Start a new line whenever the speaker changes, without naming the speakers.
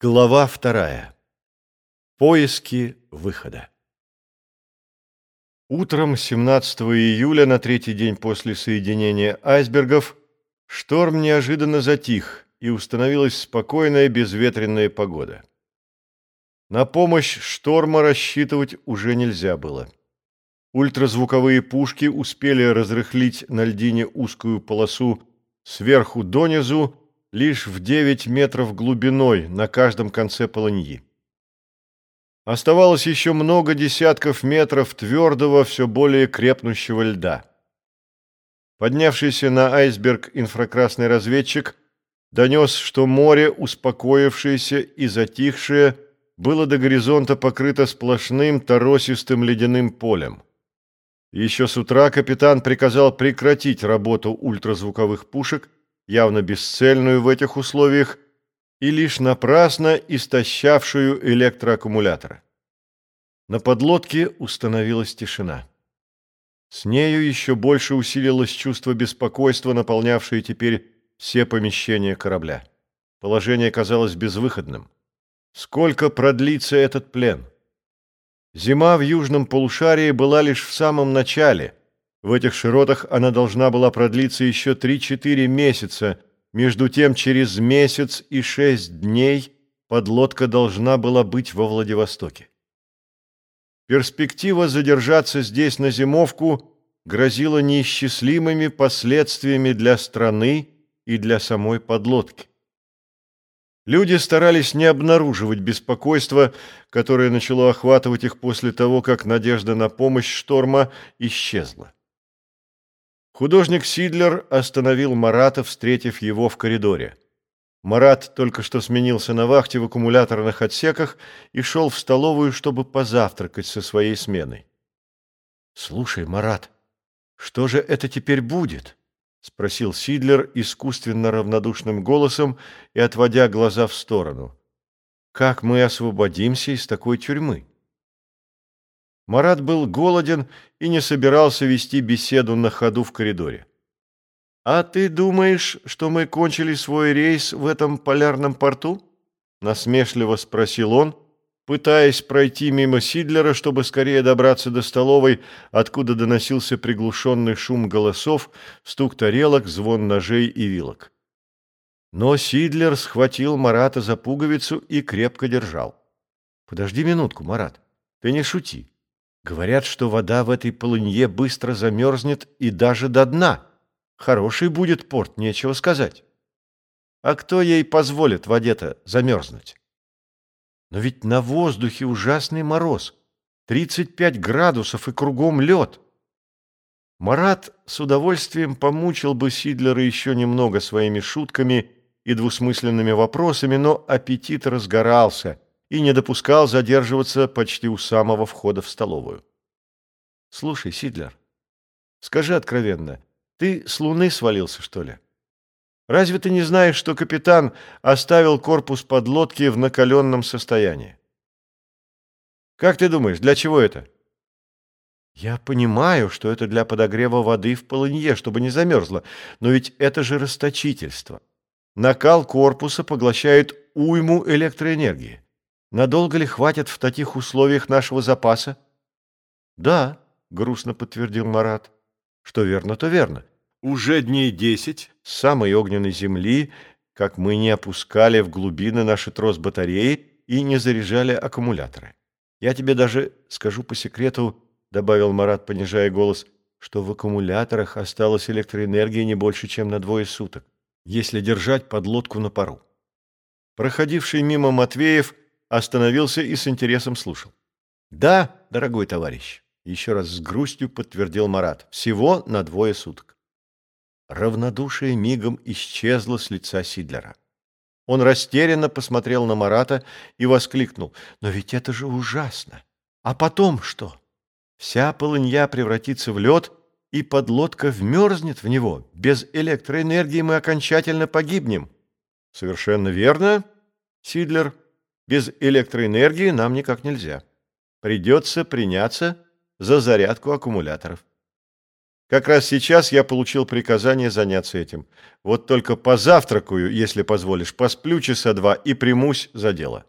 Глава вторая. Поиски выхода. Утром 17 июля, на третий день после соединения айсбергов, шторм неожиданно затих, и установилась спокойная безветренная погода. На помощь шторма рассчитывать уже нельзя было. Ультразвуковые пушки успели разрыхлить на льдине узкую полосу сверху донизу, лишь в 9 метров глубиной на каждом конце полыньи. Оставалось еще много десятков метров твердого, все более крепнущего льда. Поднявшийся на айсберг инфракрасный разведчик донес, что море, успокоившееся и затихшее, было до горизонта покрыто сплошным торосистым ледяным полем. Еще с утра капитан приказал прекратить работу ультразвуковых пушек явно бесцельную в этих условиях и лишь напрасно истощавшую электроаккумуляторы. На подлодке установилась тишина. С нею еще больше усилилось чувство беспокойства, наполнявшее теперь все помещения корабля. Положение казалось безвыходным. Сколько продлится этот плен? Зима в южном полушарии была лишь в самом начале – в этих широтах она должна была продлиться еще 3-4 месяца. Между тем, через месяц и шесть дней подлодка должна была быть во Владивостоке. Перспектива задержаться здесь на зимовку грозила неисчислимыми последствиями для страны и для самой подлодки. Люди старались не обнаруживать беспокойство, которое начало охватывать их после того, как надежда на помощь шторма исчезла. Художник Сидлер остановил Марата, встретив его в коридоре. Марат только что сменился на вахте в аккумуляторных отсеках и шел в столовую, чтобы позавтракать со своей сменой. «Слушай, Марат, что же это теперь будет?» — спросил Сидлер искусственно равнодушным голосом и отводя глаза в сторону. «Как мы освободимся из такой тюрьмы?» Марат был голоден и не собирался вести беседу на ходу в коридоре. «А ты думаешь, что мы кончили свой рейс в этом полярном порту?» Насмешливо спросил он, пытаясь пройти мимо Сидлера, чтобы скорее добраться до столовой, откуда доносился приглушенный шум голосов, стук тарелок, звон ножей и вилок. Но Сидлер схватил Марата за пуговицу и крепко держал. «Подожди минутку, Марат, ты не шути. Говорят, что вода в этой полынье быстро замерзнет и даже до дна. Хороший будет порт, нечего сказать. А кто ей позволит воде-то замерзнуть? Но ведь на воздухе ужасный мороз. 35 градусов и кругом лед. Марат с удовольствием помучил бы Сидлера еще немного своими шутками и двусмысленными вопросами, но аппетит разгорался – и не допускал задерживаться почти у самого входа в столовую. «Слушай, Сидлер, скажи откровенно, ты с Луны свалился, что ли? Разве ты не знаешь, что капитан оставил корпус подлодки в накаленном состоянии? Как ты думаешь, для чего это?» «Я понимаю, что это для подогрева воды в полынье, чтобы не замерзло, но ведь это же расточительство. Накал корпуса поглощает уйму электроэнергии. Надолго ли хватит в таких условиях нашего запаса? Да, грустно подтвердил Марат. Что верно, то верно. Уже дней десять с самой огненной земли, как мы не опускали в глубины наши трос батареи и не заряжали аккумуляторы. Я тебе даже скажу по секрету, добавил Марат, понижая голос, что в аккумуляторах осталось электроэнергии не больше, чем на двое суток, если держать подлодку на пару. Проходивший мимо Матвеев остановился и с интересом слушал. «Да, дорогой товарищ», — еще раз с грустью подтвердил Марат, — «всего на двое суток». Равнодушие мигом исчезло с лица Сидлера. Он растерянно посмотрел на Марата и воскликнул. «Но ведь это же ужасно! А потом что? Вся полынья превратится в лед, и подлодка вмерзнет в него. Без электроэнергии мы окончательно погибнем». «Совершенно верно, Сидлер», без электроэнергии нам никак нельзя. Придется приняться за зарядку аккумуляторов. Как раз сейчас я получил приказание заняться этим. Вот только позавтракаю, если позволишь, посплю часа два и примусь за дело.